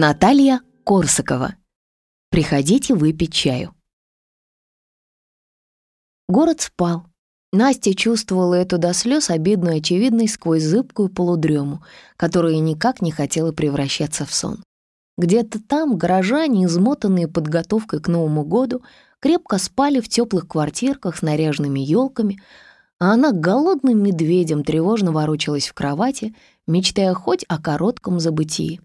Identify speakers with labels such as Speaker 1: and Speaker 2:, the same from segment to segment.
Speaker 1: Наталья Корсакова. Приходите выпить чаю. Город спал. Настя чувствовала эту до слез обидную очевидность сквозь зыбкую полудрему, которая никак не хотела превращаться в сон. Где-то там горожане, измотанные подготовкой к Новому году, крепко спали в теплых квартирках с наряженными елками, а она голодным медведем тревожно ворочалась в кровати, мечтая хоть о коротком забытии.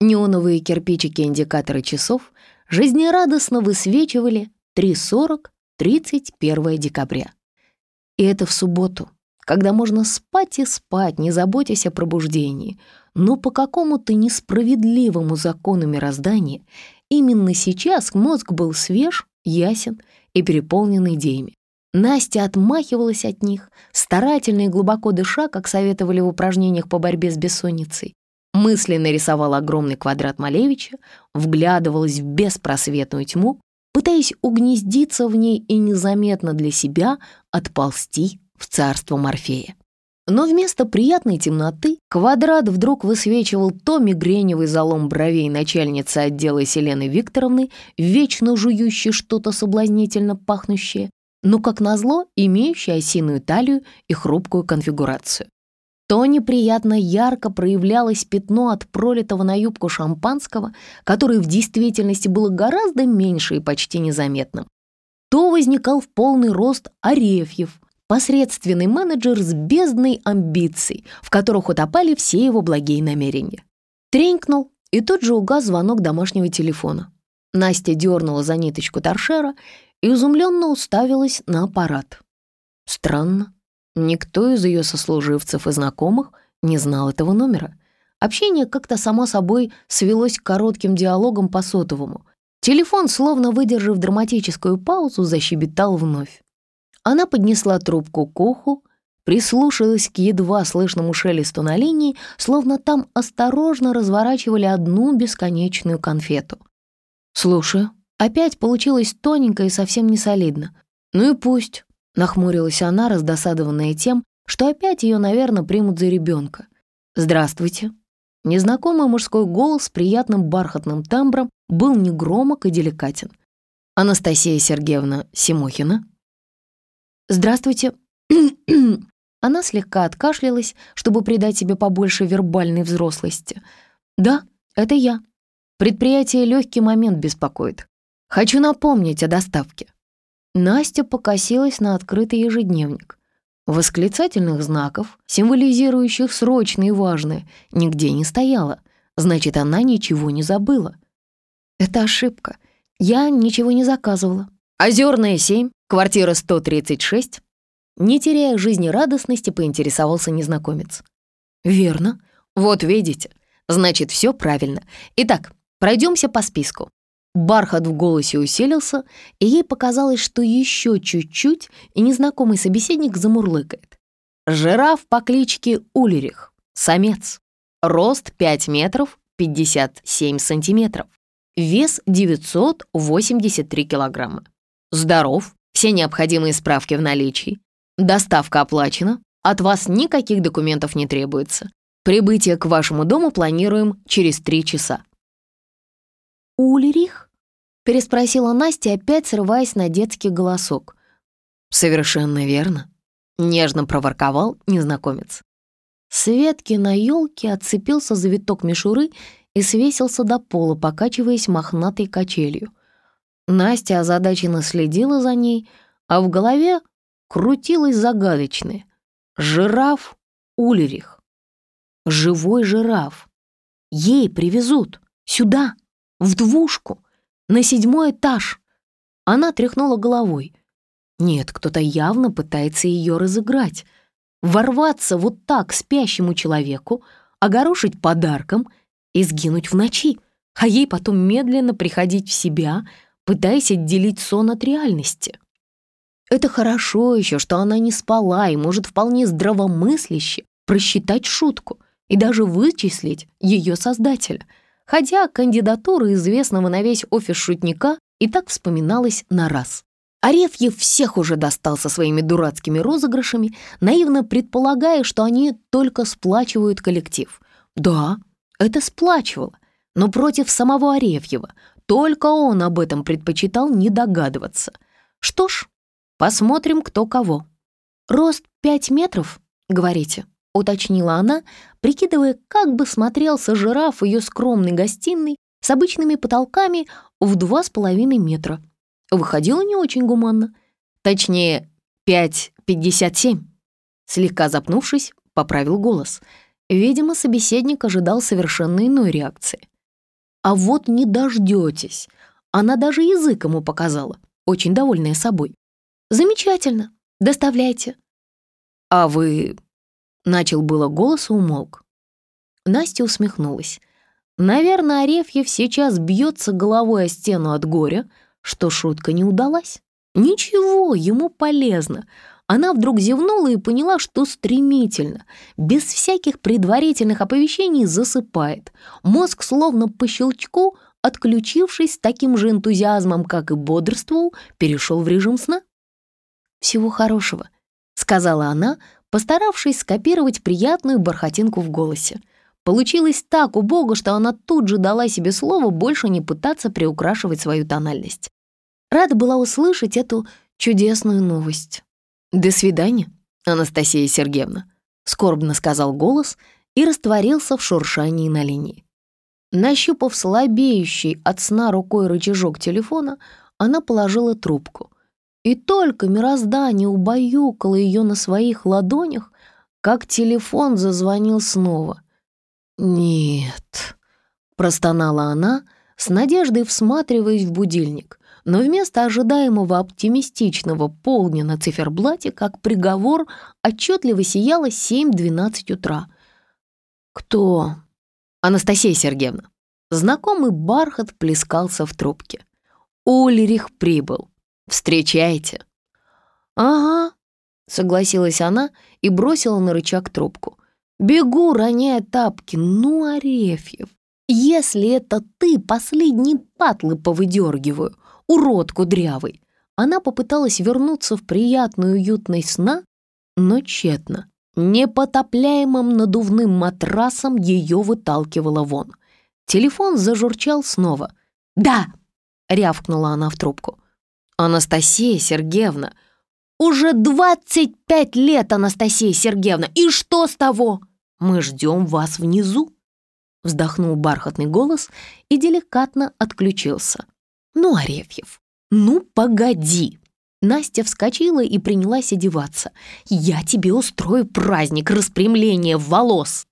Speaker 1: Неоновые кирпичики индикатора часов жизнерадостно высвечивали 3.40, 31 декабря. И это в субботу, когда можно спать и спать, не заботясь о пробуждении. Но по какому-то несправедливому закону мироздания именно сейчас мозг был свеж, ясен и переполнен идеями. Настя отмахивалась от них, старательно и глубоко дыша, как советовали в упражнениях по борьбе с бессонницей. Мысленно рисовала огромный квадрат Малевича, вглядывалась в беспросветную тьму, пытаясь угнездиться в ней и незаметно для себя отползти в царство Морфея. Но вместо приятной темноты квадрат вдруг высвечивал то мигреневый залом бровей начальницы отдела Селены Викторовны, вечно жующей что-то соблазнительно пахнущее, но, как назло, имеющей осиную талию и хрупкую конфигурацию то неприятно ярко проявлялось пятно от пролитого на юбку шампанского, которое в действительности было гораздо меньше и почти незаметным, то возникал в полный рост Арефьев, посредственный менеджер с бездной амбиций, в которых утопали все его благие намерения. Тренькнул, и тут же угас звонок домашнего телефона. Настя дернула за ниточку торшера и изумленно уставилась на аппарат. Странно. Никто из ее сослуживцев и знакомых не знал этого номера. Общение как-то само собой свелось к коротким диалогам по сотовому. Телефон, словно выдержав драматическую паузу, защебетал вновь. Она поднесла трубку к уху, прислушалась к едва слышному шелесту на линии, словно там осторожно разворачивали одну бесконечную конфету. «Слушаю». Опять получилось тоненько и совсем не солидно. «Ну и пусть. Нахмурилась она, раздосадованная тем, что опять ее, наверное, примут за ребенка. «Здравствуйте». Незнакомый мужской голос с приятным бархатным тембром был негромок и деликатен. «Анастасия Сергеевна Симохина?» «Здравствуйте». Она слегка откашлялась, чтобы придать себе побольше вербальной взрослости. «Да, это я. Предприятие легкий момент беспокоит. Хочу напомнить о доставке. Настя покосилась на открытый ежедневник. Восклицательных знаков, символизирующих срочное и важное, нигде не стояло. Значит, она ничего не забыла. Это ошибка. Я ничего не заказывала. Озерная 7, квартира 136. Не теряя жизнерадостности, поинтересовался незнакомец. Верно. Вот видите. Значит, все правильно. Итак, пройдемся по списку. Бархат в голосе усилился, и ей показалось, что еще чуть-чуть, и незнакомый собеседник замурлыкает. Жираф по кличке Улерих, самец. Рост 5 метров 57 сантиметров. Вес 983 килограмма. Здоров, все необходимые справки в наличии. Доставка оплачена, от вас никаких документов не требуется. Прибытие к вашему дому планируем через 3 часа. Ульрих переспросила Настя, опять срываясь на детский голосок. «Совершенно верно», — нежно проворковал незнакомец. Светки на елке отцепился завиток мишуры и свесился до пола, покачиваясь мохнатой качелью. Настя озадаченно следила за ней, а в голове крутилось загадочное. «Жираф Улерих. Живой жираф. Ей привезут. Сюда. В двушку на седьмой этаж. Она тряхнула головой. Нет, кто-то явно пытается ее разыграть. Ворваться вот так спящему человеку, огорошить подарком и сгинуть в ночи, а ей потом медленно приходить в себя, пытаясь отделить сон от реальности. Это хорошо еще, что она не спала и может вполне здравомысляще просчитать шутку и даже вычислить ее создателя — хотя кандидатура известного на весь офис шутника и так вспоминалась на раз. Арефьев всех уже достал со своими дурацкими розыгрышами, наивно предполагая, что они только сплачивают коллектив. Да, это сплачивало, но против самого Арефьева. Только он об этом предпочитал не догадываться. Что ж, посмотрим, кто кого. Рост 5 метров, говорите? уточнила она, прикидывая, как бы смотрелся жираф в ее скромной гостиной с обычными потолками в два с половиной метра. Выходило не очень гуманно. Точнее, пять пятьдесят семь. Слегка запнувшись, поправил голос. Видимо, собеседник ожидал совершенно иной реакции. «А вот не дождетесь!» Она даже язык ему показала, очень довольная собой. «Замечательно! Доставляйте!» «А вы Начал было голос и умолк. Настя усмехнулась. Наверное, Арефьев сейчас бьется головой о стену от горя, что шутка не удалась. Ничего, ему полезно. Она вдруг зевнула и поняла, что стремительно, без всяких предварительных оповещений засыпает. Мозг словно по щелчку, отключившись таким же энтузиазмом, как и бодрствовал, перешел в режим сна. «Всего хорошего», — сказала она, постаравшись скопировать приятную бархатинку в голосе. Получилось так убого, что она тут же дала себе слово больше не пытаться приукрашивать свою тональность. Рада была услышать эту чудесную новость. «До свидания, Анастасия Сергеевна», — скорбно сказал голос и растворился в шуршании на линии. Нащупав слабеющий от сна рукой рычажок телефона, она положила трубку — и только мироздание убаюкало ее на своих ладонях, как телефон зазвонил снова. «Нет», — простонала она, с надеждой всматриваясь в будильник, но вместо ожидаемого оптимистичного полдня на циферблате, как приговор, отчетливо сияло 7-12 утра. «Кто?» «Анастасия Сергеевна». Знакомый бархат плескался в трубке. «Олерих прибыл», встречаете?» «Ага», — согласилась она и бросила на рычаг трубку. «Бегу, роняя тапки. Ну, Арефьев, если это ты, последние патлы повыдергиваю, урод кудрявый!» Она попыталась вернуться в приятную уютность сна, но тщетно. Непотопляемым надувным матрасом ее выталкивало вон. Телефон зажурчал снова. «Да!» — рявкнула она в трубку. Анастасия Сергеевна. Уже 25 лет, Анастасия Сергеевна. И что с того? Мы ждем вас внизу. Вздохнул бархатный голос и деликатно отключился. Ну, Арефьев, ну погоди. Настя вскочила и принялась одеваться. «Я тебе устрою праздник распрямления волос!»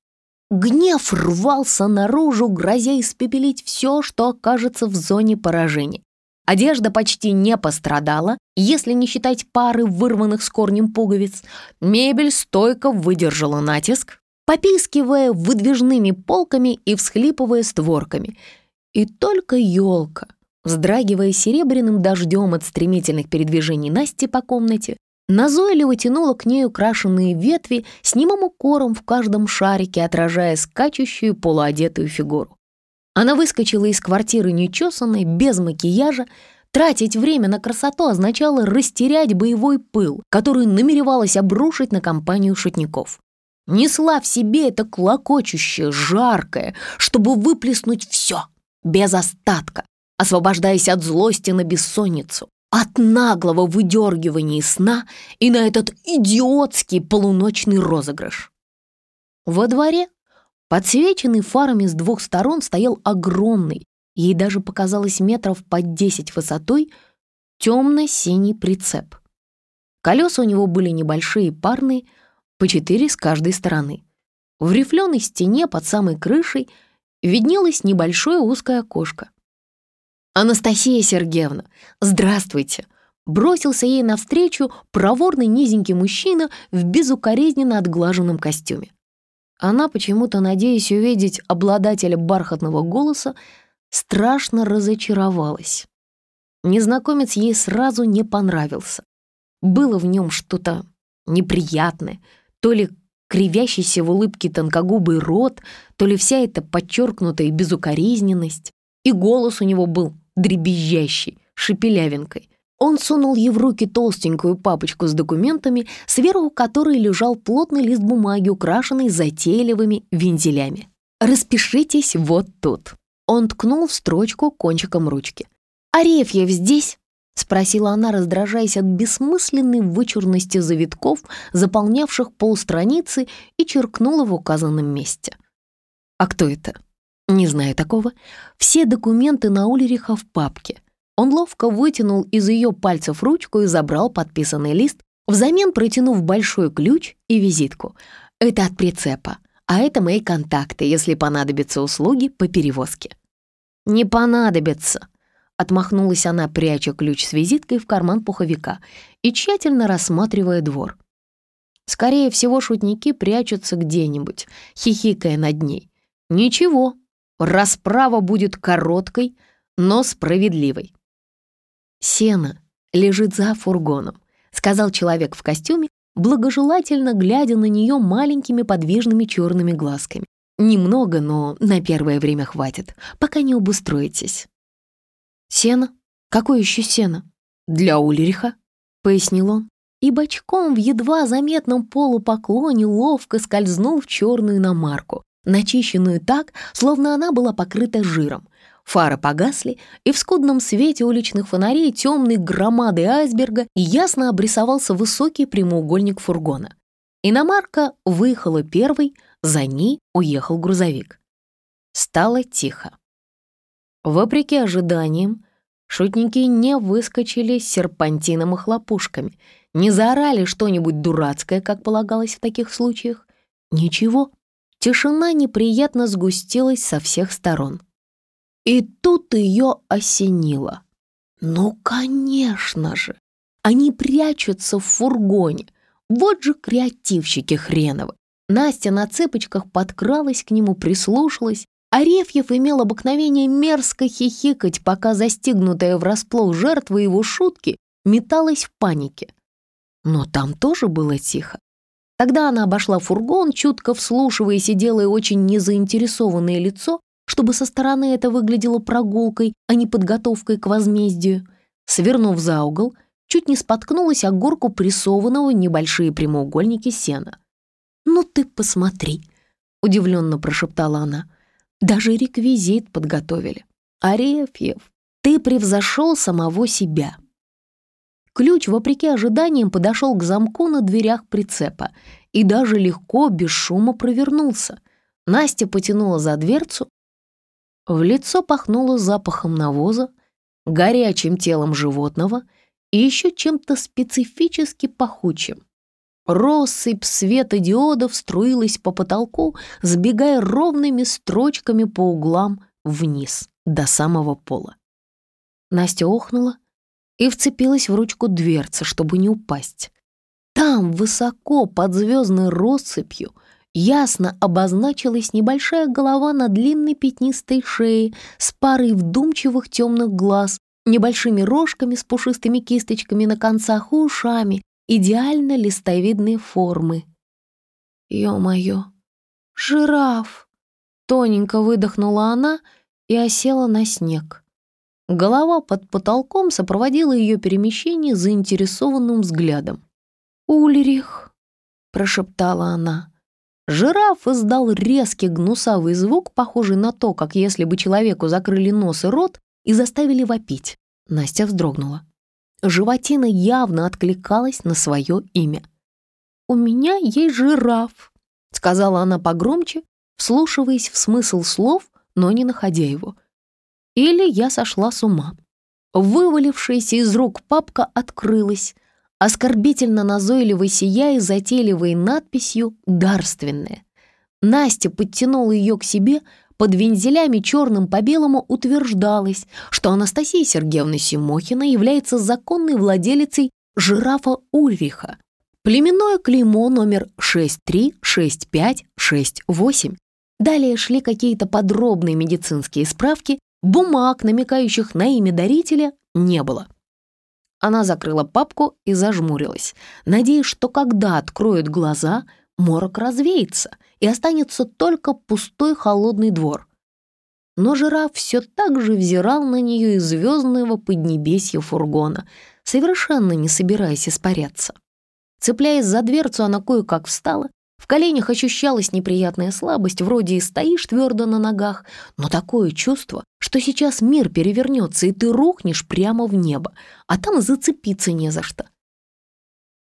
Speaker 1: Гнев рвался наружу, грозя испепелить все, что окажется в зоне поражения. Одежда почти не пострадала, если не считать пары вырванных с корнем пуговиц. Мебель стойко выдержала натиск, попискивая выдвижными полками и всхлипывая створками. И только елка, вздрагивая серебряным дождем от стремительных передвижений Насти по комнате, назойливо тянула к ней украшенные ветви с немым укором в каждом шарике, отражая скачущую полуодетую фигуру. Она выскочила из квартиры нечесанной, без макияжа. Тратить время на красоту означало растерять боевой пыл, который намеревалась обрушить на компанию шутников. Несла в себе это клокочущее, жаркое, чтобы выплеснуть все, без остатка, освобождаясь от злости на бессонницу, от наглого выдергивания сна и на этот идиотский полуночный розыгрыш. Во дворе Подсвеченный фарами с двух сторон стоял огромный, ей даже показалось метров под десять высотой, темно-синий прицеп. Колеса у него были небольшие парные, по четыре с каждой стороны. В рифленой стене под самой крышей виднелось небольшое узкое окошко. «Анастасия Сергеевна, здравствуйте!» Бросился ей навстречу проворный низенький мужчина в безукоризненно отглаженном костюме. Она, почему-то надеясь увидеть обладателя бархатного голоса, страшно разочаровалась. Незнакомец ей сразу не понравился. Было в нем что-то неприятное, то ли кривящийся в улыбке тонкогубый рот, то ли вся эта подчеркнутая безукоризненность. И голос у него был дребезжащий, шепелявенькой. Он сунул ей в руки толстенькую папочку с документами, сверху которой лежал плотный лист бумаги, украшенный затейливыми вензелями. «Распишитесь вот тут». Он ткнул в строчку кончиком ручки. «Арефьев здесь?» — спросила она, раздражаясь от бессмысленной вычурности завитков, заполнявших полстраницы, и черкнула в указанном месте. «А кто это?» «Не знаю такого. Все документы на Ульриха в папке. Он ловко вытянул из ее пальцев ручку и забрал подписанный лист, взамен протянув большой ключ и визитку. «Это от прицепа, а это мои контакты, если понадобятся услуги по перевозке». «Не понадобятся», — отмахнулась она, пряча ключ с визиткой в карман пуховика и тщательно рассматривая двор. Скорее всего, шутники прячутся где-нибудь, хихикая над ней. «Ничего, расправа будет короткой, но справедливой». «Сено лежит за фургоном», — сказал человек в костюме, благожелательно глядя на нее маленькими подвижными черными глазками. «Немного, но на первое время хватит, пока не обустроитесь». «Сено? Какое еще сено?» «Для Ульриха», — пояснил он. И бочком в едва заметном полупоклоне ловко скользнул в черную намарку, начищенную так, словно она была покрыта жиром — Фары погасли, и в скудном свете уличных фонарей темной громады айсберга ясно обрисовался высокий прямоугольник фургона. Иномарка выехала первой, за ней уехал грузовик. Стало тихо. Вопреки ожиданиям, шутники не выскочили с серпантином и хлопушками, не заорали что-нибудь дурацкое, как полагалось в таких случаях. Ничего, тишина неприятно сгустилась со всех сторон. И тут ее осенило. Ну, конечно же, они прячутся в фургоне. Вот же креативщики хреновы. Настя на цепочках подкралась к нему, прислушалась. Арефьев имел обыкновение мерзко хихикать, пока застигнутая врасплох жертва его шутки металась в панике. Но там тоже было тихо. Тогда она обошла фургон, чутко вслушиваясь и делая очень незаинтересованное лицо, чтобы со стороны это выглядело прогулкой, а не подготовкой к возмездию. Свернув за угол, чуть не споткнулась о горку прессованного небольшие прямоугольники сена. «Ну ты посмотри!» — удивленно прошептала она. «Даже реквизит подготовили. Арефьев, ты превзошел самого себя!» Ключ, вопреки ожиданиям, подошел к замку на дверях прицепа и даже легко, без шума провернулся. Настя потянула за дверцу, в лицо пахнуло запахом навоза, горячим телом животного и еще чем-то специфически пахучим. Россыпь светодиодов струилась по потолку, сбегая ровными строчками по углам вниз, до самого пола. Настя охнула и вцепилась в ручку дверцы, чтобы не упасть. Там, высоко, под звездной россыпью, Ясно обозначилась небольшая голова на длинной пятнистой шее с парой вдумчивых темных глаз, небольшими рожками с пушистыми кисточками на концах и ушами, идеально листовидной формы. е моё Жираф!» Тоненько выдохнула она и осела на снег. Голова под потолком сопроводила ее перемещение заинтересованным взглядом. «Ульрих!» — прошептала она. Жираф издал резкий гнусавый звук, похожий на то, как если бы человеку закрыли нос и рот и заставили вопить. Настя вздрогнула. Животина явно откликалась на свое имя. «У меня есть жираф», — сказала она погромче, вслушиваясь в смысл слов, но не находя его. «Или я сошла с ума». Вывалившаяся из рук папка открылась, оскорбительно назойливой сияя затейливой надписью «Дарственная». Настя подтянула ее к себе, под вензелями черным по белому утверждалось, что Анастасия Сергеевна Симохина является законной владелицей жирафа Ульриха, племенное клеймо номер 636568. Далее шли какие-то подробные медицинские справки, бумаг, намекающих на имя дарителя, не было. Она закрыла папку и зажмурилась, надеясь, что когда откроет глаза, морок развеется и останется только пустой холодный двор. Но жираф все так же взирал на нее из звездного поднебесья фургона, совершенно не собираясь испаряться. Цепляясь за дверцу, она кое-как встала в коленях ощущалась неприятная слабость, вроде и стоишь твердо на ногах, но такое чувство, что сейчас мир перевернется, и ты рухнешь прямо в небо, а там зацепиться не за что.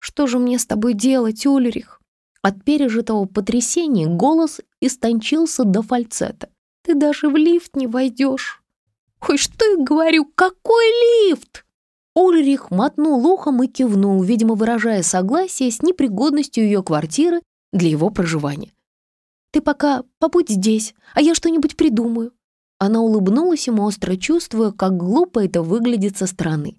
Speaker 1: «Что же мне с тобой делать, Ульрих?» От пережитого потрясения голос истончился до фальцета. «Ты даже в лифт не войдешь!» «Ой, что я говорю, какой лифт?» Ульрих мотнул ухом и кивнул, видимо, выражая согласие с непригодностью ее квартиры для его проживания. «Ты пока побудь здесь, а я что-нибудь придумаю». Она улыбнулась ему, остро чувствуя, как глупо это выглядит со стороны.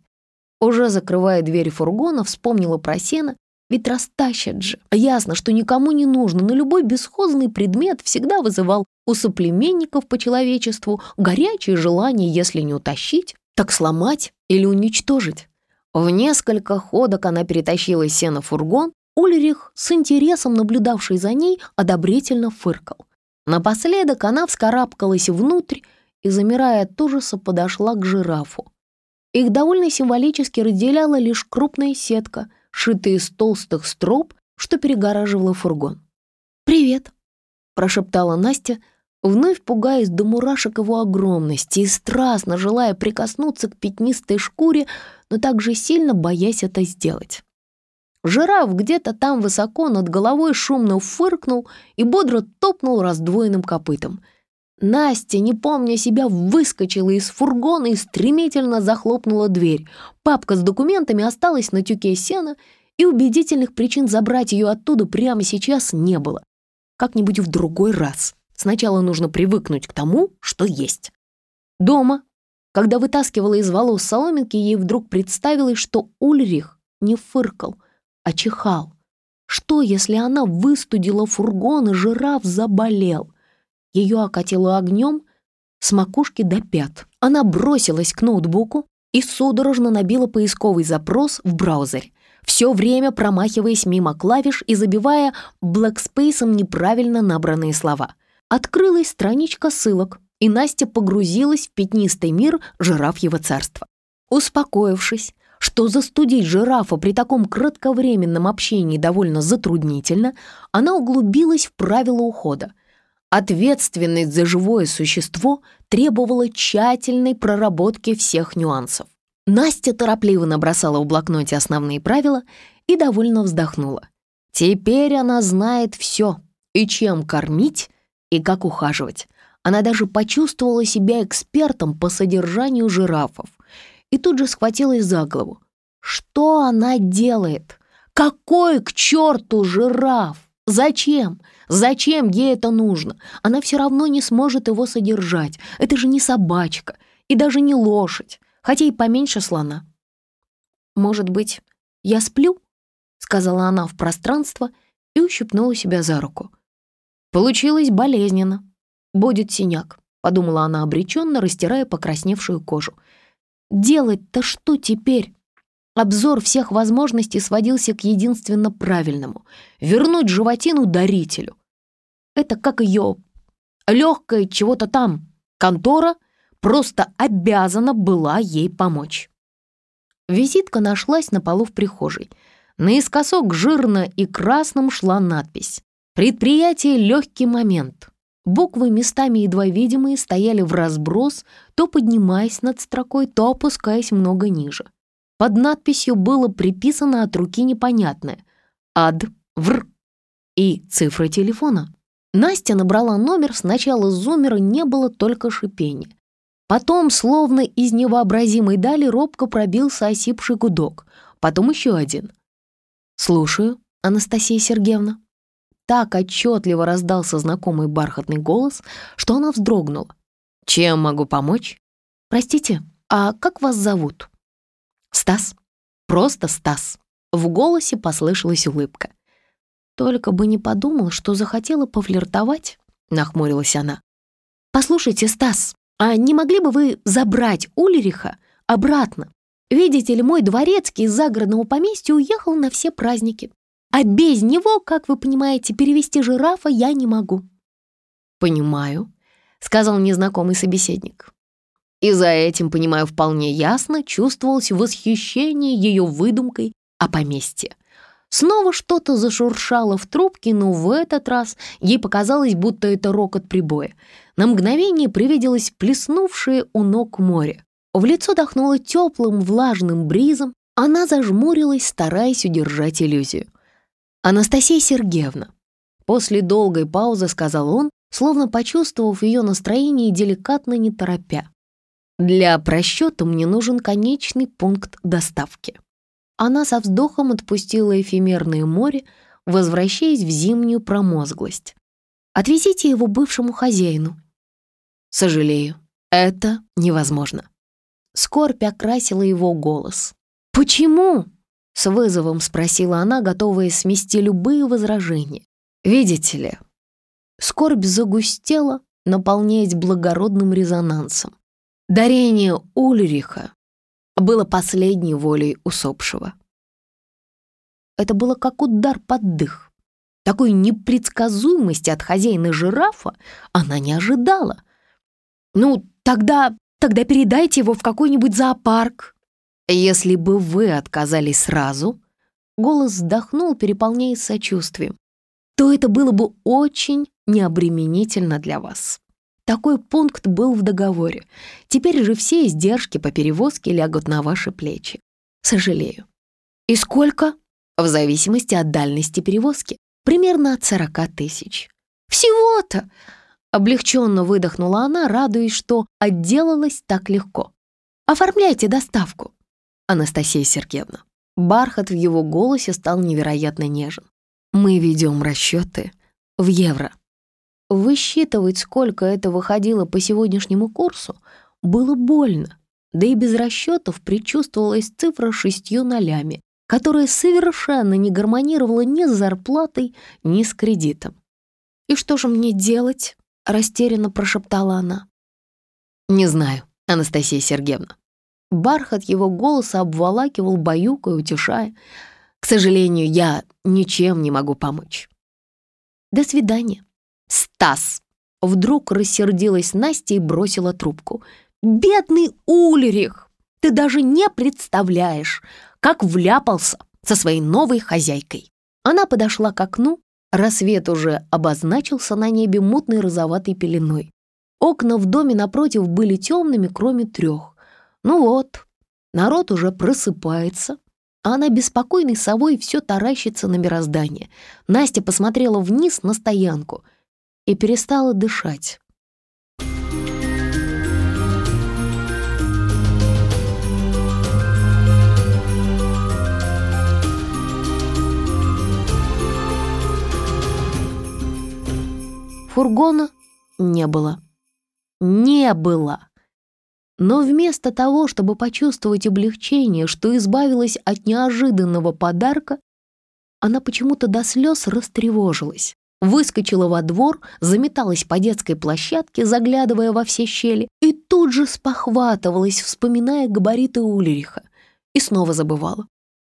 Speaker 1: Уже закрывая дверь фургона, вспомнила про сено, ведь растащат же. Ясно, что никому не нужно, но любой бесхозный предмет всегда вызывал у соплеменников по человечеству горячее желание, если не утащить, так сломать или уничтожить. В несколько ходок она перетащила сено в фургон, Ульрих, с интересом наблюдавший за ней, одобрительно фыркал. Напоследок она вскарабкалась внутрь и, замирая от ужаса, подошла к жирафу. Их довольно символически разделяла лишь крупная сетка, шитая из толстых строп, что перегораживала фургон. «Привет!» — прошептала Настя, вновь пугаясь до мурашек его огромности и страстно желая прикоснуться к пятнистой шкуре, но также сильно боясь это сделать. Жираф где-то там высоко над головой шумно фыркнул и бодро топнул раздвоенным копытом. Настя, не помня себя, выскочила из фургона и стремительно захлопнула дверь. Папка с документами осталась на тюке сена, и убедительных причин забрать ее оттуда прямо сейчас не было. Как-нибудь в другой раз. Сначала нужно привыкнуть к тому, что есть. Дома, когда вытаскивала из волос соломинки, ей вдруг представилось, что Ульрих не фыркал — очихал. Что, если она выстудила фургон, и жираф заболел? Ее окатило огнем с макушки до пят. Она бросилась к ноутбуку и судорожно набила поисковый запрос в браузере, все время промахиваясь мимо клавиш и забивая блэкспейсом неправильно набранные слова. Открылась страничка ссылок, и Настя погрузилась в пятнистый мир жирафьего царства. Успокоившись, что застудить жирафа при таком кратковременном общении довольно затруднительно, она углубилась в правила ухода. Ответственность за живое существо требовала тщательной проработки всех нюансов. Настя торопливо набросала в блокноте основные правила и довольно вздохнула. Теперь она знает все, и чем кормить, и как ухаживать. Она даже почувствовала себя экспертом по содержанию жирафов — и тут же схватилась за голову. Что она делает? Какой к черту жираф? Зачем? Зачем ей это нужно? Она все равно не сможет его содержать. Это же не собачка и даже не лошадь, хотя и поменьше слона. «Может быть, я сплю?» — сказала она в пространство и ущипнула себя за руку. Получилось болезненно. Будет синяк, подумала она обреченно, растирая покрасневшую кожу. Делать-то что теперь? Обзор всех возможностей сводился к единственно правильному — вернуть животину дарителю. Это как ее легкая чего-то там контора просто обязана была ей помочь. Визитка нашлась на полу в прихожей. Наискосок жирно и красным шла надпись «Предприятие «Легкий момент». Буквы, местами едва видимые, стояли в разброс, то поднимаясь над строкой, то опускаясь много ниже. Под надписью было приписано от руки непонятное «Ад Вр» и цифры телефона. Настя набрала номер, сначала зумера не было только шипения. Потом, словно из невообразимой дали, робко пробился осипший гудок, потом еще один. «Слушаю, Анастасия Сергеевна» так отчетливо раздался знакомый бархатный голос, что она вздрогнула. «Чем могу помочь?» «Простите, а как вас зовут?» «Стас. Просто Стас». В голосе послышалась улыбка. «Только бы не подумал, что захотела пофлиртовать», — нахмурилась она. «Послушайте, Стас, а не могли бы вы забрать Ульриха обратно? Видите ли, мой дворецкий из загородного поместья уехал на все праздники. А без него, как вы понимаете, перевести жирафа я не могу». «Понимаю», — сказал незнакомый собеседник. И за этим, понимаю вполне ясно, чувствовалось восхищение ее выдумкой о поместье. Снова что-то зашуршало в трубке, но в этот раз ей показалось, будто это рокот прибоя. На мгновение привиделось плеснувшее у ног море. В лицо дохнуло теплым влажным бризом, она зажмурилась, стараясь удержать иллюзию. Анастасия Сергеевна. После долгой паузы сказал он, словно почувствовав ее настроение и деликатно не торопя. «Для просчета мне нужен конечный пункт доставки». Она со вздохом отпустила эфемерное море, возвращаясь в зимнюю промозглость. «Отвезите его бывшему хозяину». «Сожалею, это невозможно». Скорбь окрасила его голос. «Почему?» С вызовом спросила она, готовая смести любые возражения. «Видите ли?» Скорбь загустела, наполняясь благородным резонансом. Дарение Ульриха было последней волей усопшего. Это было как удар под дых. Такой непредсказуемости от хозяина жирафа она не ожидала. «Ну, тогда, тогда передайте его в какой-нибудь зоопарк», если бы вы отказались сразу, голос вздохнул, переполняясь сочувствием, то это было бы очень необременительно для вас. Такой пункт был в договоре. Теперь же все издержки по перевозке лягут на ваши плечи. Сожалею. И сколько? В зависимости от дальности перевозки. Примерно от 40 тысяч. Всего-то! Облегченно выдохнула она, радуясь, что отделалась так легко. Оформляйте доставку. Анастасия Сергеевна. Бархат в его голосе стал невероятно нежен. Мы ведем расчеты в евро. Высчитывать, сколько это выходило по сегодняшнему курсу, было больно. Да и без расчетов предчувствовалась цифра шестью нолями, которая совершенно не гармонировала ни с зарплатой, ни с кредитом. «И что же мне делать?» — растерянно прошептала она. «Не знаю, Анастасия Сергеевна. Бархат его голоса обволакивал, баюкая, утешая. «К сожалению, я ничем не могу помочь». «До свидания, Стас!» Вдруг рассердилась Настя и бросила трубку. «Бедный Ульрих! Ты даже не представляешь, как вляпался со своей новой хозяйкой!» Она подошла к окну, рассвет уже обозначился на небе мутной розоватой пеленой. Окна в доме напротив были темными, кроме трех. Ну вот, народ уже просыпается, а она беспокойной совой все таращится на мироздание. Настя посмотрела вниз на стоянку и перестала дышать. Фургона не было. Не было. Но вместо того, чтобы почувствовать облегчение, что избавилась от неожиданного подарка, она почему-то до слез растревожилась, выскочила во двор, заметалась по детской площадке, заглядывая во все щели, и тут же спохватывалась, вспоминая габариты Ульриха, и снова забывала.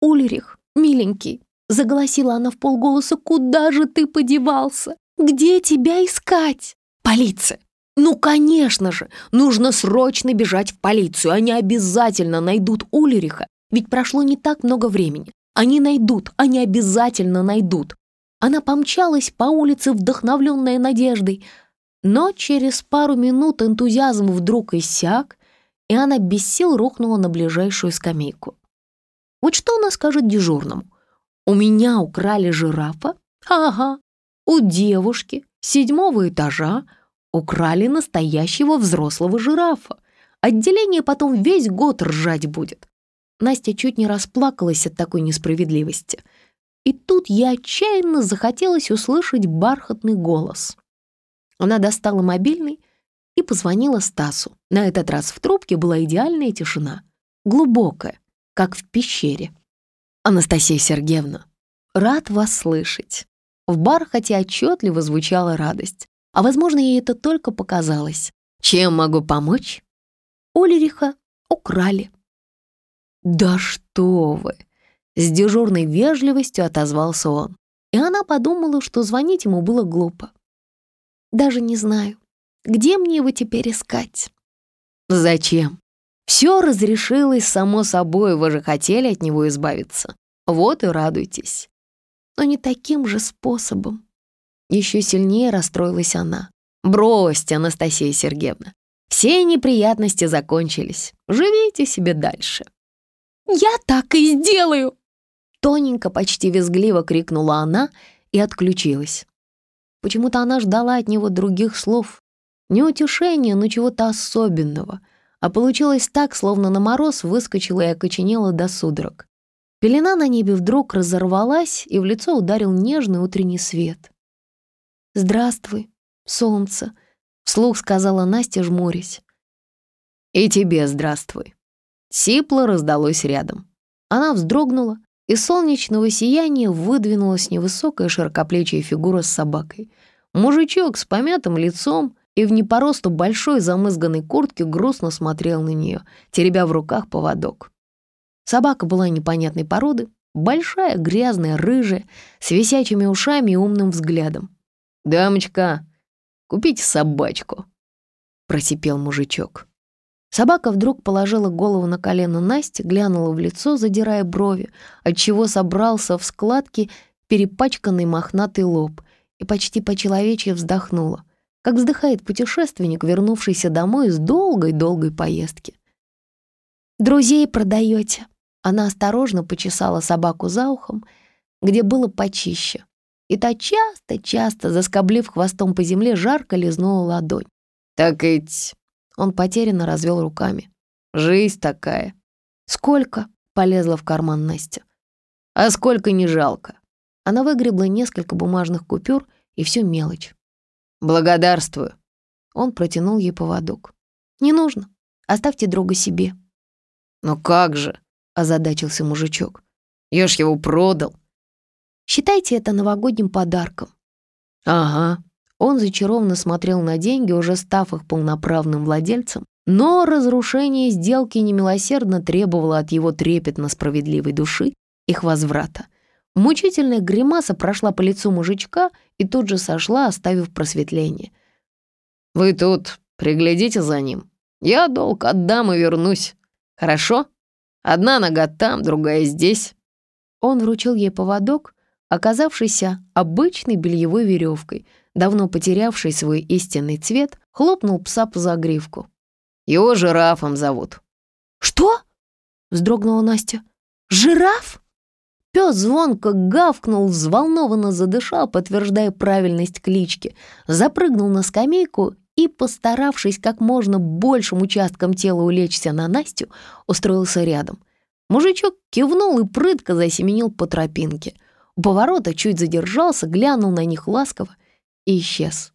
Speaker 1: «Ульрих, миленький!» — заголосила она в полголоса. «Куда же ты подевался? Где тебя искать?» «Полиция! Ну, конечно же, нужно срочно бежать в полицию. Они обязательно найдут Улериха, ведь прошло не так много времени. Они найдут, они обязательно найдут. Она помчалась по улице, вдохновленная надеждой. Но через пару минут энтузиазм вдруг иссяк, и она без сил рухнула на ближайшую скамейку. Вот что она скажет дежурному? «У меня украли жирафа? Ага. У девушки седьмого этажа Украли настоящего взрослого жирафа. Отделение потом весь год ржать будет. Настя чуть не расплакалась от такой несправедливости. И тут я отчаянно захотелось услышать бархатный голос. Она достала мобильный и позвонила Стасу. На этот раз в трубке была идеальная тишина. Глубокая, как в пещере. «Анастасия Сергеевна, рад вас слышать». В бархате отчетливо звучала радость. а, возможно, ей это только показалось. «Чем могу помочь?» Олериха украли. «Да что вы!» С дежурной вежливостью отозвался он, и она подумала, что звонить ему было глупо. «Даже не знаю, где мне его теперь искать?» «Зачем? Все разрешилось само собой, вы же хотели от него избавиться. Вот и радуйтесь. но не таким же способом. Еще сильнее расстроилась она. «Брось, Анастасия Сергеевна, все неприятности закончились. Живите себе дальше». «Я так и сделаю!» Тоненько, почти визгливо крикнула она и отключилась. Почему-то она ждала от него других слов. Не утешения, но чего-то особенного. А получилось так, словно на мороз выскочила и окоченела до судорог. Пелена на небе вдруг разорвалась, и в лицо ударил нежный утренний свет. «Здравствуй, солнце», — вслух сказала Настя, жмурясь. «И тебе здравствуй». Сипло раздалось рядом. Она вздрогнула, и солнечного сияния выдвинулась невысокая широкоплечья фигура с собакой. Мужичок с помятым лицом и в непоросту большой замызганной куртке грустно смотрел на нее, теребя в руках поводок. Собака была непонятной породы, большая, грязная, рыжая, с висячими ушами и умным взглядом. «Дамочка, купите собачку», — просипел мужичок. Собака вдруг положила голову на колено Насти, глянула в лицо, задирая брови, отчего собрался в складки перепачканный мохнатый лоб и почти по человечье вздохнула, как вздыхает путешественник, вернувшийся домой с долгой-долгой поездки. «Друзей продаете?» Она осторожно почесала собаку за ухом, где было почище, и та часто-часто, заскоблив хвостом по земле, жарко лизнула ладонь. «Так ведь...» Он потерянно развел руками. «Жизнь такая». «Сколько?» — полезла в карман Настя. «А сколько не жалко». Она выгребла несколько бумажных купюр и всю мелочь. «Благодарствую». Он протянул ей поводок. «Не нужно. Оставьте друга себе». «Ну как же?» — озадачился мужичок. «Я ж его продал. Считайте это новогодним подарком». «Ага». Он зачарованно смотрел на деньги, уже став их полноправным владельцем, но разрушение сделки немилосердно требовало от его трепетно справедливой души их возврата. Мучительная гримаса прошла по лицу мужичка и тут же сошла, оставив просветление. «Вы тут приглядите за ним. Я долг отдам и вернусь. Хорошо? Одна нога там, другая здесь». Он вручил ей поводок, оказавшийся обычной бельевой веревкой, давно потерявшей свой истинный цвет, хлопнул пса по загривку. «Его жирафом зовут». «Что?» — вздрогнула Настя. «Жираф?» Пес звонко гавкнул, взволнованно задышал, подтверждая правильность клички, запрыгнул на скамейку и, постаравшись как можно большим участком тела улечься на Настю, устроился рядом. Мужичок кивнул и прытко засеменил по тропинке — Поворота чуть задержался, глянул на них ласково и исчез.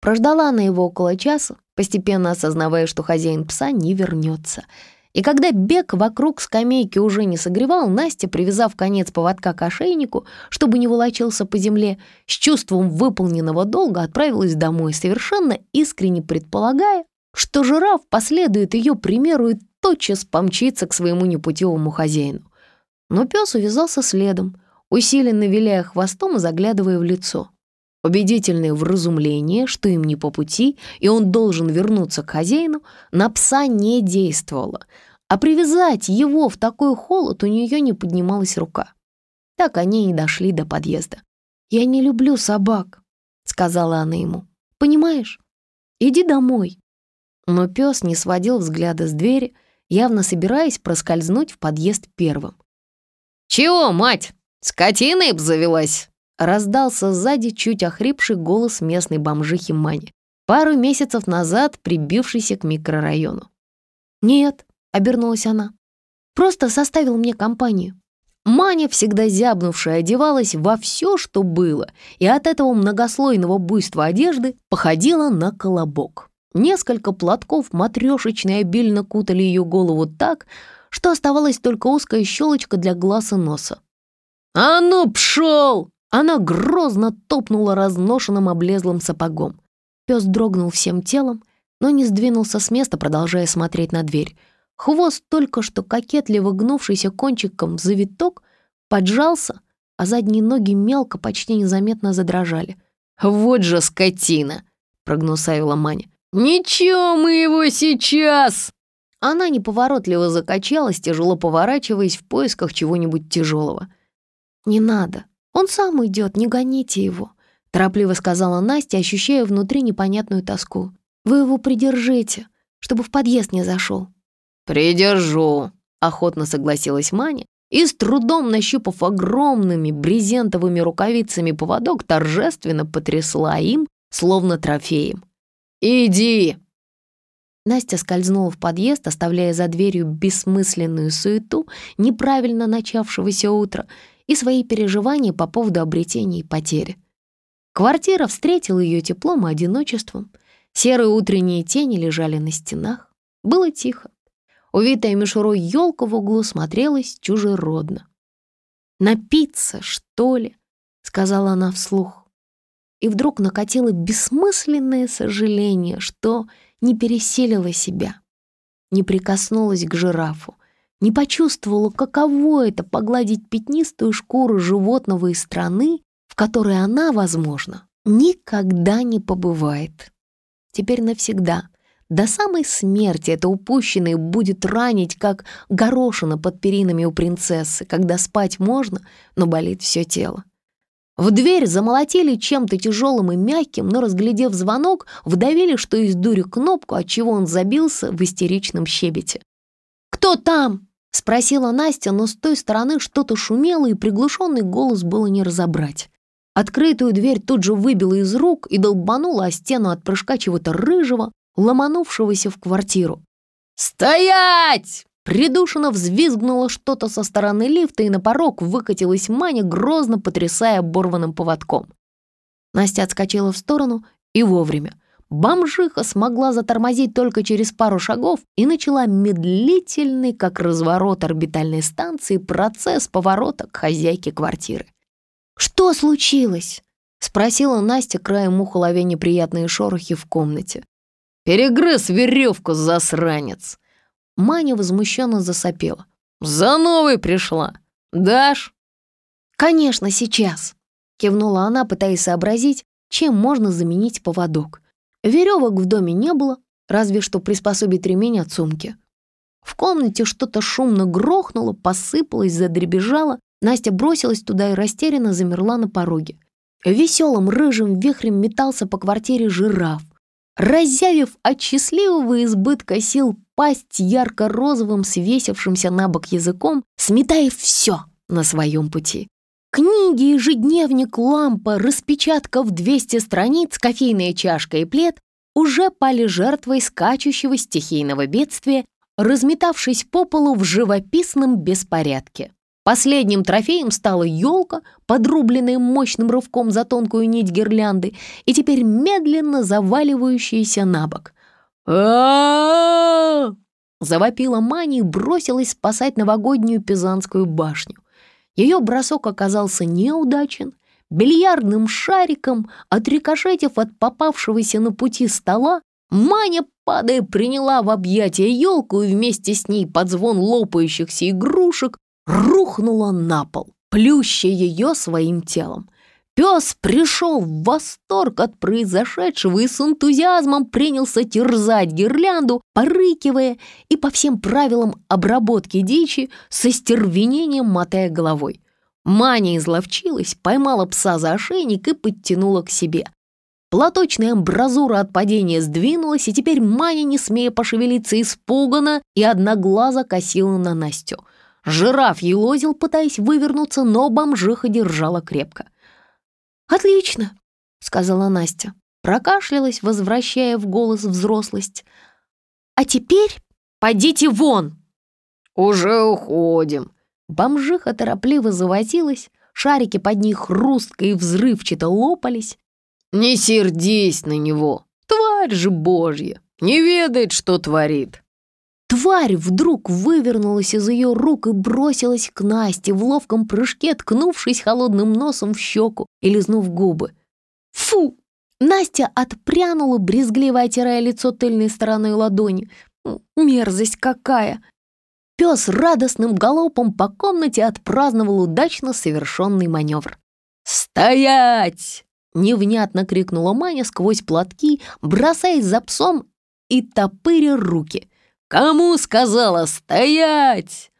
Speaker 1: Прождала она его около часа, постепенно осознавая, что хозяин пса не вернется. И когда бег вокруг скамейки уже не согревал, Настя, привязав конец поводка к ошейнику, чтобы не волочился по земле, с чувством выполненного долга отправилась домой, совершенно искренне предполагая, что жираф последует ее примеру и тотчас помчится к своему непутевому хозяину. Но пес увязался следом — усиленно виляя хвостом и заглядывая в лицо. Убедительное вразумление, что им не по пути, и он должен вернуться к хозяину, на пса не действовало, а привязать его в такой холод у нее не поднималась рука. Так они и дошли до подъезда. «Я не люблю собак», — сказала она ему. «Понимаешь? Иди домой». Но пес не сводил взгляда с двери, явно собираясь проскользнуть в подъезд первым. «Чего, мать?» «Скотиной б завелась!» Раздался сзади чуть охрипший голос местной бомжихи Мани, пару месяцев назад прибившийся к микрорайону. «Нет», — обернулась она, — «просто составил мне компанию». Маня, всегда зябнувшая, одевалась во все, что было, и от этого многослойного буйства одежды походила на колобок. Несколько платков матрешечной обильно кутали ее голову так, что оставалась только узкая щелочка для глаз и носа. «А ну, пшел!» Она грозно топнула разношенным облезлым сапогом. Пес дрогнул всем телом, но не сдвинулся с места, продолжая смотреть на дверь. Хвост, только что кокетливо гнувшийся кончиком в завиток, поджался, а задние ноги мелко, почти незаметно задрожали. «Вот же скотина!» — прогнусавила Маня. «Ничего мы его сейчас!» Она неповоротливо закачалась, тяжело поворачиваясь в поисках чего-нибудь тяжелого не надо. Он сам идет, не гоните его», — торопливо сказала Настя, ощущая внутри непонятную тоску. «Вы его придержите, чтобы в подъезд не зашел».
Speaker 2: «Придержу», — охотно согласилась Маня и, с трудом нащупав огромными брезентовыми рукавицами поводок, торжественно потрясла им, словно трофеем. «Иди!»
Speaker 1: Настя скользнула в подъезд, оставляя за дверью бессмысленную суету неправильно начавшегося утра — и свои переживания по поводу обретения и потери. Квартира встретила ее теплом и одиночеством. Серые утренние тени лежали на стенах. Было тихо. Увитая мишурой елка в углу смотрелась чужеродно. «Напиться, что ли?» — сказала она вслух. И вдруг накатило бессмысленное сожаление, что не пересилила себя, не прикоснулась к жирафу, не почувствовала, каково это погладить пятнистую шкуру животного из страны, в которой она, возможно, никогда не побывает. Теперь навсегда. До самой смерти это упущенное будет ранить, как горошина под перинами у принцессы, когда спать можно, но болит все тело. В дверь замолотили чем-то тяжелым и мягким, но, разглядев звонок, вдавили, что из дури кнопку, отчего он забился в истеричном щебете. «Кто там?» — спросила Настя, но с той стороны что-то шумело, и приглушенный голос было не разобрать. Открытую дверь тут же выбила из рук и долбанула о стену от прыжка чего-то рыжего, ломанувшегося в квартиру.
Speaker 2: «Стоять!»
Speaker 1: Придушенно взвизгнуло что-то со стороны лифта, и на порог выкатилась Маня, грозно потрясая оборванным поводком. Настя отскочила в сторону и вовремя бомжиха смогла затормозить только через пару шагов и начала медлительный, как разворот орбитальной станции, процесс поворота к хозяйке квартиры. «Что случилось?» — спросила Настя, краем уха ловя неприятные шорохи в комнате.
Speaker 2: «Перегрыз веревку, засранец!»
Speaker 1: Маня возмущенно засопела.
Speaker 2: «За новой пришла! Дашь?»
Speaker 1: «Конечно, сейчас!» — кивнула она, пытаясь сообразить, чем можно заменить поводок. Веревок в доме не было, разве что приспособить ремень от сумки. В комнате что-то шумно грохнуло, посыпалось, задребежало. Настя бросилась туда и растерянно замерла на пороге. Веселым рыжим вихрем метался по квартире жираф. Разявив от счастливого избытка сил пасть ярко-розовым, свесившимся на бок языком, сметая все на своем пути. Книги, ежедневник, лампа, распечатка в 200 страниц, кофейная чашка и плед уже пали жертвой скачущего стихийного бедствия, разметавшись по полу в живописном беспорядке. Последним трофеем стала елка, подрубленная мощным рывком за тонкую нить гирлянды и теперь медленно заваливающаяся на бок. «А-а-а!» завопила Мани и бросилась спасать новогоднюю Пизанскую башню. Ее бросок оказался неудачен. Бильярдным шариком, отрикошетив от попавшегося на пути стола, Маня, падая, приняла в объятия елку и вместе с ней под звон лопающихся игрушек рухнула на пол, плющая ее своим телом. Пес пришел в восторг от произошедшего и с энтузиазмом принялся терзать гирлянду, порыкивая и по всем правилам обработки дичи со стервенением мотая головой. Маня изловчилась, поймала пса за ошейник и подтянула к себе. Платочная амбразура от падения сдвинулась, и теперь Маня, не смея пошевелиться, испугана и одноглазо косила на Настю. Жираф елозил, пытаясь вывернуться, но бомжиха держала крепко. «Отлично!» — сказала Настя. Прокашлялась, возвращая в голос взрослость. «А теперь подите вон!»
Speaker 2: «Уже уходим!»
Speaker 1: Бомжиха торопливо завозилась, шарики под ней хрустко и взрывчато лопались.
Speaker 2: «Не сердись на него! Тварь же божья! Не ведает, что творит!»
Speaker 1: Тварь вдруг вывернулась из ее рук и бросилась к Насте в ловком прыжке, ткнувшись холодным носом в щеку и лизнув губы. «Фу!» Настя отпрянула, брезгливо отирая лицо тыльной стороной ладони. «Мерзость какая!» Пес радостным галопом по комнате отпраздновал удачно совершенный маневр.
Speaker 2: «Стоять!»
Speaker 1: — невнятно крикнула Маня сквозь платки, бросаясь за псом и топыря руки — Кому сказала стоять?»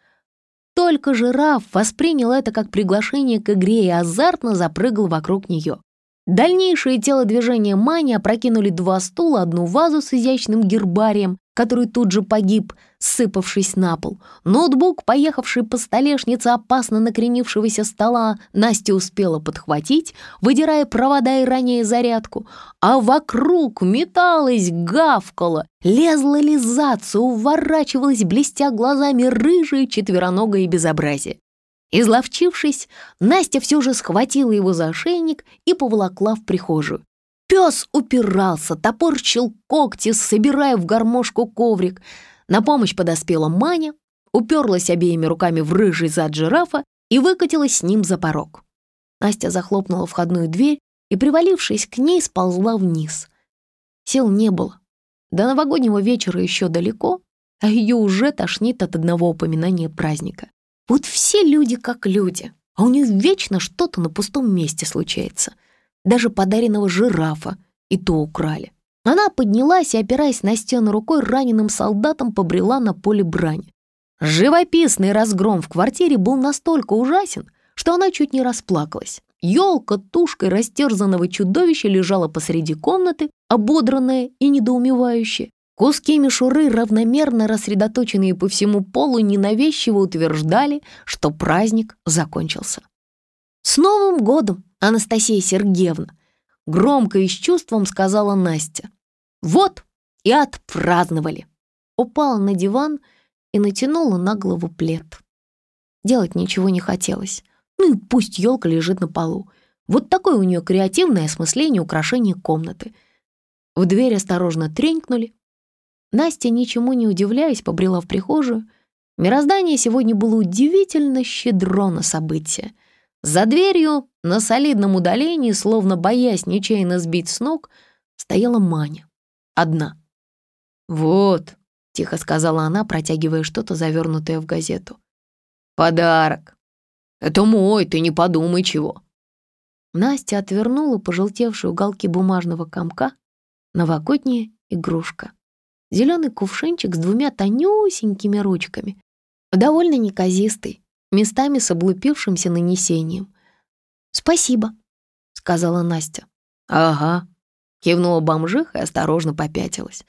Speaker 2: Только жираф воспринял это как приглашение к игре и азартно запрыгал вокруг нее. Дальнейшие телодвижения Мани опрокинули два стула, одну вазу с изящным гербарием который тут же погиб, сыпавшись на пол. Ноутбук, поехавший по столешнице опасно накренившегося стола, Настя успела подхватить, выдирая провода и роняя зарядку. А вокруг металась, гавкала, лезла лизаться, уворачивалась, блестя глазами рыжие четвероногое безобразие. Изловчившись, Настя все же схватила его за ошейник и поволокла в прихожую. Пес упирался, топорчил когти, собирая в гармошку коврик. На помощь подоспела Маня, уперлась обеими руками в рыжий зад жирафа и выкатилась с ним за порог. Настя захлопнула входную дверь и, привалившись к ней, сползла вниз. Сил не было. До новогоднего вечера еще далеко, а ее уже тошнит от одного упоминания праздника. Вот все люди как люди, а у них вечно что-то на пустом месте случается — даже подаренного жирафа и то украли. Она поднялась и, опираясь на стену рукой, раненым солдатом побрела на поле брани. Живописный разгром в квартире был настолько ужасен, что она чуть не расплакалась. Елка тушкой растерзанного чудовища лежала посреди комнаты, ободранная и недоумевающая. Куски мишуры, равномерно рассредоточенные по всему полу, ненавязчиво утверждали, что праздник закончился. «С Новым годом!» Анастасия Сергеевна», — громко и с чувством сказала Настя. «Вот и отпраздновали». Упала на диван и натянула на голову плед. Делать ничего не хотелось. Ну и пусть елка лежит на полу. Вот такое у нее креативное осмысление украшения комнаты. В дверь осторожно тренькнули. Настя, ничему не удивляясь, побрела в прихожую. Мироздание сегодня было удивительно щедро на события. За дверью на солидном удалении, словно боясь нечаянно сбить с ног, стояла Маня. Одна. «Вот», — тихо сказала она, протягивая что-то завернутое в газету. «Подарок. Это мой, ты не подумай чего». Настя отвернула пожелтевшие уголки бумажного комка. Новогодняя игрушка. Зеленый кувшинчик с двумя тонюсенькими ручками. Довольно неказистый, местами с облупившимся нанесением. «Спасибо», — сказала Настя. «Ага», — кивнула бомжих и осторожно попятилась.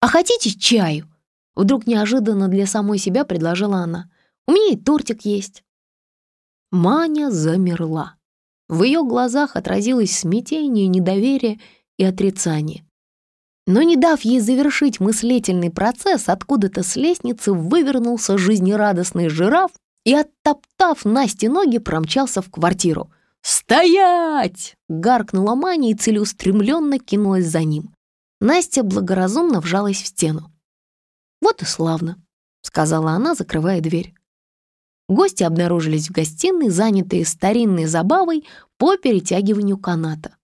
Speaker 2: «А хотите чаю?» Вдруг неожиданно для самой себя предложила она. «У меня и тортик есть». Маня замерла. В ее глазах отразилось смятение, недоверие и отрицание. Но не дав ей завершить мыслительный процесс, откуда-то с лестницы вывернулся жизнерадостный жираф и, оттоптав Насте ноги, промчался в квартиру — «Стоять!» — гаркнула Маня и целеустремленно кинулась за ним. Настя благоразумно вжалась в стену. «Вот и славно», — сказала она, закрывая дверь. Гости обнаружились в гостиной, занятые старинной забавой по перетягиванию каната.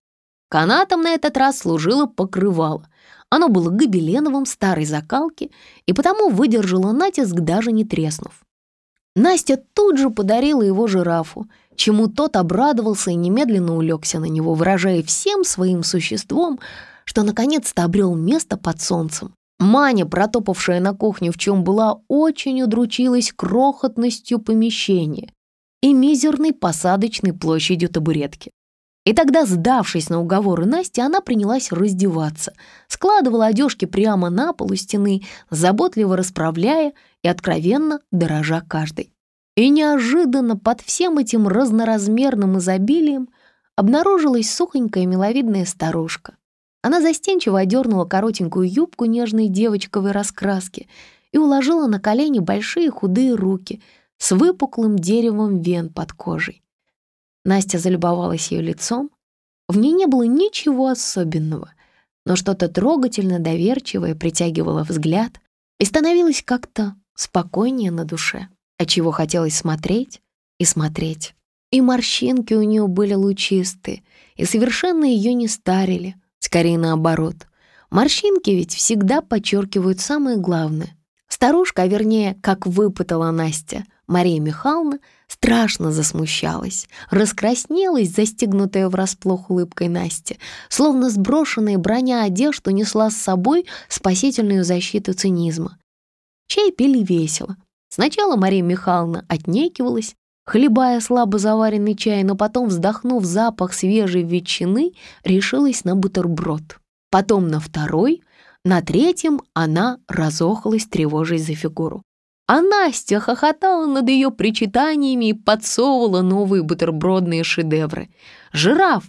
Speaker 2: Канатом на этот раз служило покрывало. Оно было гобеленовым старой закалки и потому выдержало натиск, даже не треснув. Настя тут же подарила его жирафу, чему тот обрадовался и немедленно улегся на него, выражая всем своим существом, что наконец-то обрел место под солнцем. Маня, протопавшая на кухню, в чем была, очень удручилась крохотностью помещения и мизерной посадочной площадью табуретки. И тогда, сдавшись на уговоры Насти, она принялась раздеваться, складывала одежки прямо на полу стены, заботливо расправляя и откровенно дорожа каждой. И неожиданно под всем этим разноразмерным изобилием обнаружилась сухонькая миловидная старушка. Она застенчиво одернула коротенькую юбку нежной девочковой раскраски и уложила на колени большие худые руки с выпуклым деревом вен под кожей. Настя залюбовалась ее лицом. В ней не было ничего особенного, но что-то трогательно доверчивое притягивало взгляд и становилось как-то спокойнее на душе, а чего хотелось смотреть и смотреть. И морщинки у нее были лучистые, и совершенно ее не старили, скорее наоборот. Морщинки ведь всегда подчеркивают самое главное. Старушка, а вернее, как выпытала Настя, Мария Михайловна страшно засмущалась, раскраснелась, застегнутая врасплох улыбкой Насти, словно сброшенная броня одежд несла с собой спасительную защиту цинизма. Чай пили весело. Сначала Мария Михайловна отнекивалась, хлебая слабо заваренный чай, но потом, вздохнув запах свежей ветчины, решилась на бутерброд. Потом на второй, на третьем она разохалась, тревожась за фигуру. А Настя хохотала над ее причитаниями и подсовывала новые бутербродные шедевры. Жираф,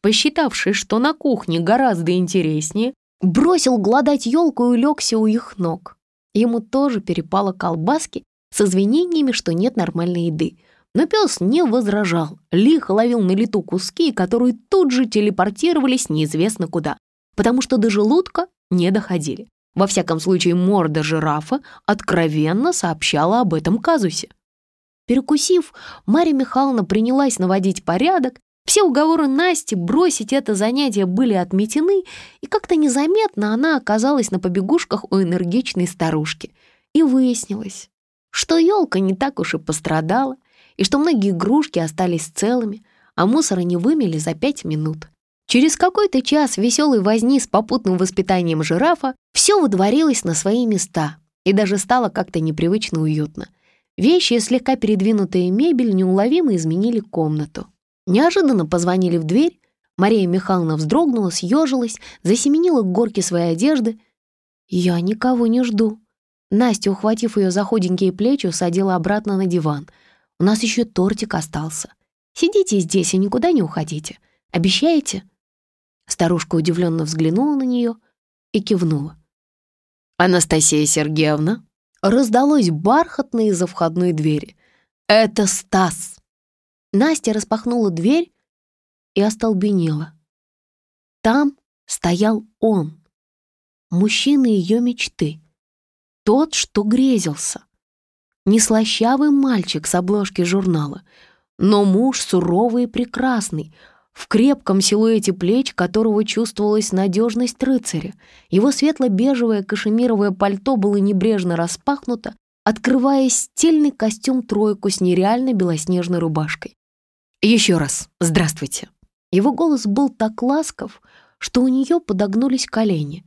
Speaker 2: посчитавший, что на кухне гораздо интереснее, бросил гладать елку и улегся у их ног. Ему тоже перепало колбаски с извинениями, что нет нормальной еды. Но пес не возражал, лихо ловил на лету куски, которые тут же телепортировались неизвестно куда, потому что до желудка не доходили. Во всяком случае, морда жирафа откровенно сообщала об этом казусе. Перекусив, Марья Михайловна принялась наводить порядок все уговоры Насти бросить это занятие были отметены, и как-то незаметно она оказалась на побегушках у энергичной старушки. И выяснилось, что елка не так уж и пострадала, и что многие игрушки остались целыми, а мусора не вымели за пять минут. Через какой-то час веселой возни с попутным воспитанием жирафа все выдворилось на свои места и даже стало как-то непривычно уютно. Вещи и слегка передвинутая мебель неуловимо изменили комнату. Неожиданно позвонили в дверь. Мария Михайловна вздрогнула, съежилась, засеменила к горке своей одежды. «Я никого не жду». Настя, ухватив ее за худенькие плечи, садила обратно на диван. «У нас еще тортик остался. Сидите здесь и никуда не уходите. Обещаете?» Старушка удивленно взглянула на нее и кивнула. «Анастасия Сергеевна?» Раздалось бархатно из-за входной двери. «Это Стас!» Настя распахнула дверь и остолбенела. Там стоял он, мужчина ее мечты, тот, что грезился. Не слащавый мальчик с обложки журнала, но муж суровый и прекрасный, в крепком силуэте плеч которого чувствовалась надежность рыцаря. Его светло-бежевое кашемировое пальто было небрежно распахнуто, открывая стильный костюм-тройку с нереальной белоснежной рубашкой. «Еще раз, здравствуйте!» Его голос был так ласков, что у нее подогнулись колени.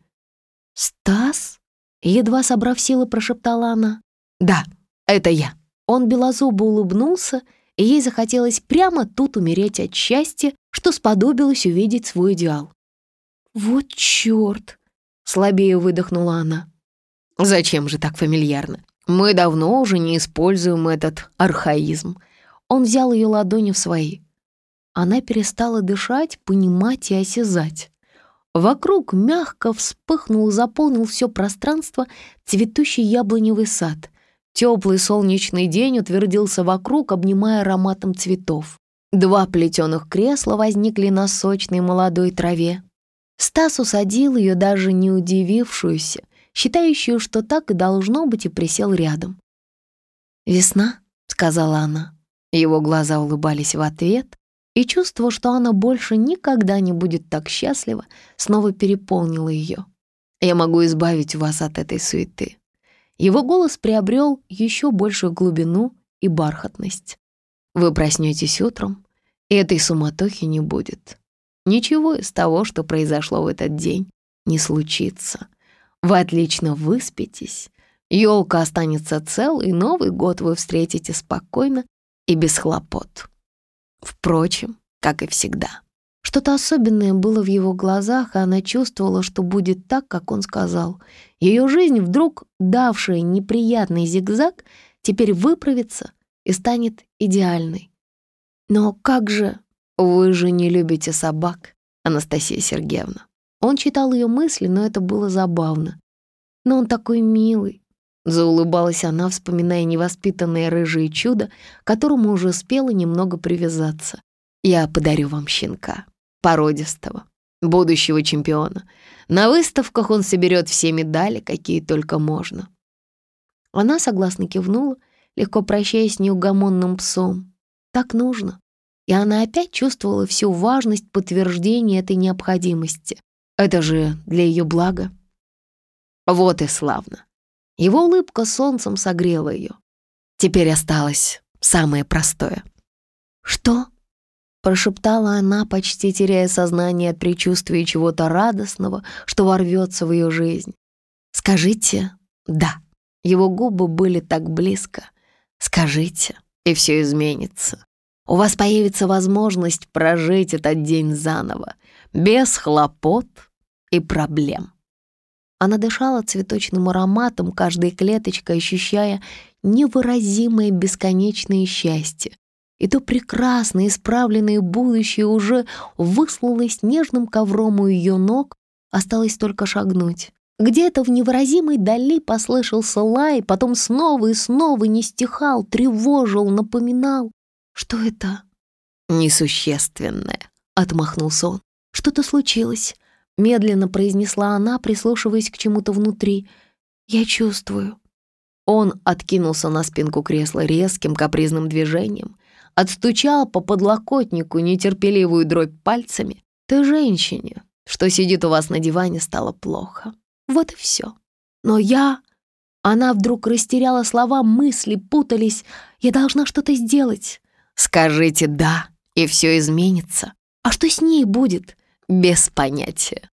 Speaker 2: «Стас?» — едва собрав силы, прошептала она. «Да, это я». Он белозубо улыбнулся, и ей захотелось прямо тут умереть от счастья, что сподобилось увидеть свой идеал. «Вот черт!» — слабее выдохнула она. «Зачем же так фамильярно? Мы давно уже не используем этот архаизм. Он взял ее ладони в свои. Она перестала дышать, понимать и осязать. Вокруг мягко вспыхнул и заполнил все пространство цветущий яблоневый сад. Теплый солнечный день утвердился вокруг, обнимая ароматом цветов. Два плетеных кресла возникли на сочной молодой траве. Стас усадил ее, даже не удивившуюся, считающую, что так и должно быть, и присел рядом. «Весна», — сказала она. Его глаза улыбались в ответ, и чувство, что она больше никогда не будет так счастлива, снова переполнило ее. «Я могу избавить вас от этой суеты». Его голос приобрел еще большую глубину и бархатность. «Вы проснетесь утром, и этой суматохи не будет. Ничего из того, что произошло в этот день, не случится. Вы отлично выспитесь, елка останется цел, и Новый год вы встретите спокойно и без хлопот. Впрочем, как и всегда. Что-то особенное было в его глазах, и она чувствовала, что будет так, как он сказал. Ее жизнь, вдруг давшая неприятный зигзаг, теперь выправится и станет идеальной. Но как же... Вы же не любите собак, Анастасия Сергеевна. Он читал ее мысли, но это было забавно. «Но он такой милый!» Заулыбалась она, вспоминая невоспитанное рыжее чудо, которому уже успела немного привязаться. «Я подарю вам щенка, породистого, будущего чемпиона. На выставках он соберет все медали, какие только можно». Она согласно кивнула, легко прощаясь с неугомонным псом. «Так нужно» и она опять чувствовала всю важность подтверждения этой необходимости. Это же для ее блага. Вот и славно. Его улыбка солнцем согрела ее. Теперь осталось самое простое. «Что?» — прошептала она, почти теряя сознание от предчувствия чего-то радостного, что ворвется в ее жизнь. «Скажите «да». Его губы были так близко. Скажите, и все изменится. У вас появится возможность прожить этот день заново, без хлопот, и проблем. Она дышала цветочным ароматом, каждой клеточкой ощущая невыразимое бесконечное счастье. И то прекрасное исправленное будущее уже выслалось нежным ковром у ее ног, осталось только шагнуть. Где-то в невыразимой дали послышался лай, потом снова и снова не стихал, тревожил, напоминал. «Что это?» «Несущественное», — отмахнулся он. «Что-то случилось. Медленно произнесла она, прислушиваясь к чему-то внутри. «Я чувствую». Он откинулся на спинку кресла резким капризным движением, отстучал по подлокотнику нетерпеливую дробь пальцами. «Ты женщине, что сидит у вас на диване, стало плохо. Вот и все. Но я...» Она вдруг растеряла слова, мысли путались. «Я должна что-то сделать». «Скажите «да», и все изменится». «А что с ней будет?» «Без понятия».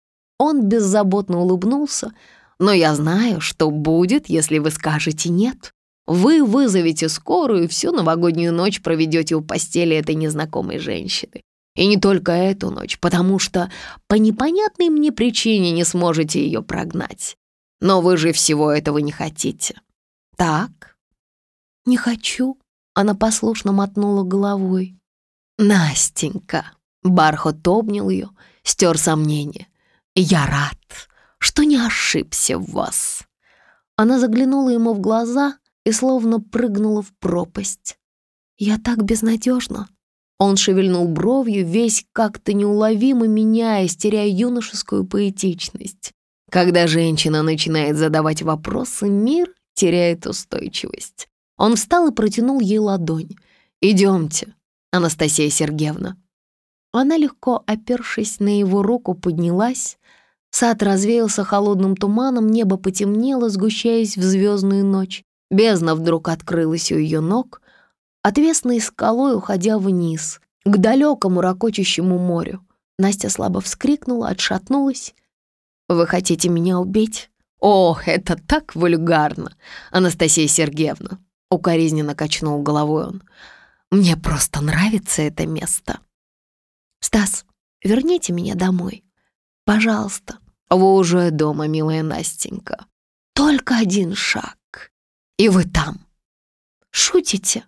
Speaker 2: Он беззаботно улыбнулся. «Но я знаю, что будет, если вы скажете «нет». Вы вызовете скорую и всю новогоднюю ночь проведете у постели этой незнакомой женщины. И не только эту ночь, потому что по непонятной мне причине не сможете ее прогнать. Но вы же всего этого не хотите. Так? Не хочу. Она послушно мотнула головой. Настенька. Бархот обнял ее, стер сомнение. «Я рад, что не ошибся в вас». Она заглянула ему в глаза и словно прыгнула в пропасть. «Я так безнадежна». Он шевельнул бровью, весь как-то неуловимо меняясь, теряя юношескую поэтичность. Когда женщина начинает задавать вопросы, мир теряет устойчивость. Он встал и протянул ей ладонь. «Идемте, Анастасия Сергеевна». Она, легко опершись на его руку, поднялась, Сад развеялся холодным туманом, небо потемнело, сгущаясь в звездную ночь. Бездна вдруг открылась у ее ног, отвесной скалой уходя вниз, к далекому ракочущему морю. Настя слабо вскрикнула, отшатнулась. «Вы хотите меня убить?» «Ох, это так вульгарно, Анастасия Сергеевна!» Укоризненно качнул головой он. «Мне просто нравится это место!» «Стас, верните меня домой, пожалуйста!» «Вы уже дома, милая Настенька. Только один шаг, и вы там». «Шутите?»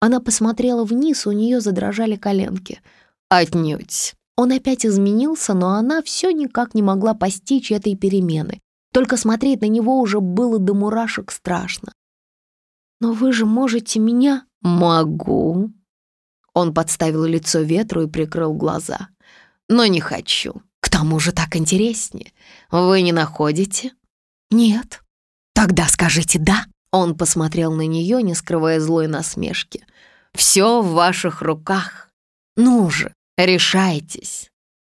Speaker 2: Она посмотрела вниз, у нее задрожали коленки. Отнюдь. Он опять изменился, но она все никак не могла постичь этой перемены. Только смотреть на него уже было до мурашек страшно. «Но вы же можете меня...» «Могу». Он подставил лицо ветру и прикрыл глаза. «Но не хочу. тому же так интереснее. Вы не находите?» «Нет». «Тогда скажите «да». Он посмотрел на нее, не скрывая злой насмешки. «Все в ваших руках. Ну же, решайтесь».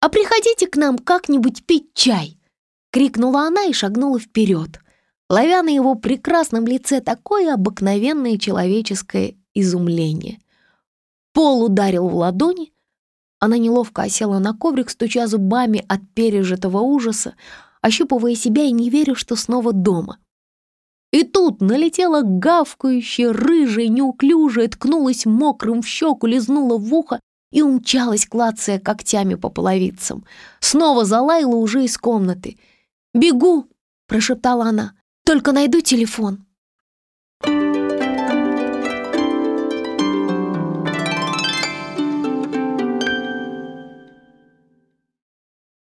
Speaker 2: «А приходите к нам как-нибудь пить чай!» — крикнула она и шагнула вперед, ловя на его прекрасном лице такое обыкновенное человеческое изумление. Пол ударил в ладони, она неловко осела на коврик, стуча зубами от пережитого ужаса, ощупывая себя и не веря, что снова дома. И тут налетела гавкающая, рыжая, неуклюжая, ткнулась мокрым в щеку, лизнула в ухо и умчалась, клацая когтями по половицам. Снова залаяла уже из комнаты. «Бегу!» — прошептала она. «Только найду телефон!» Thank you.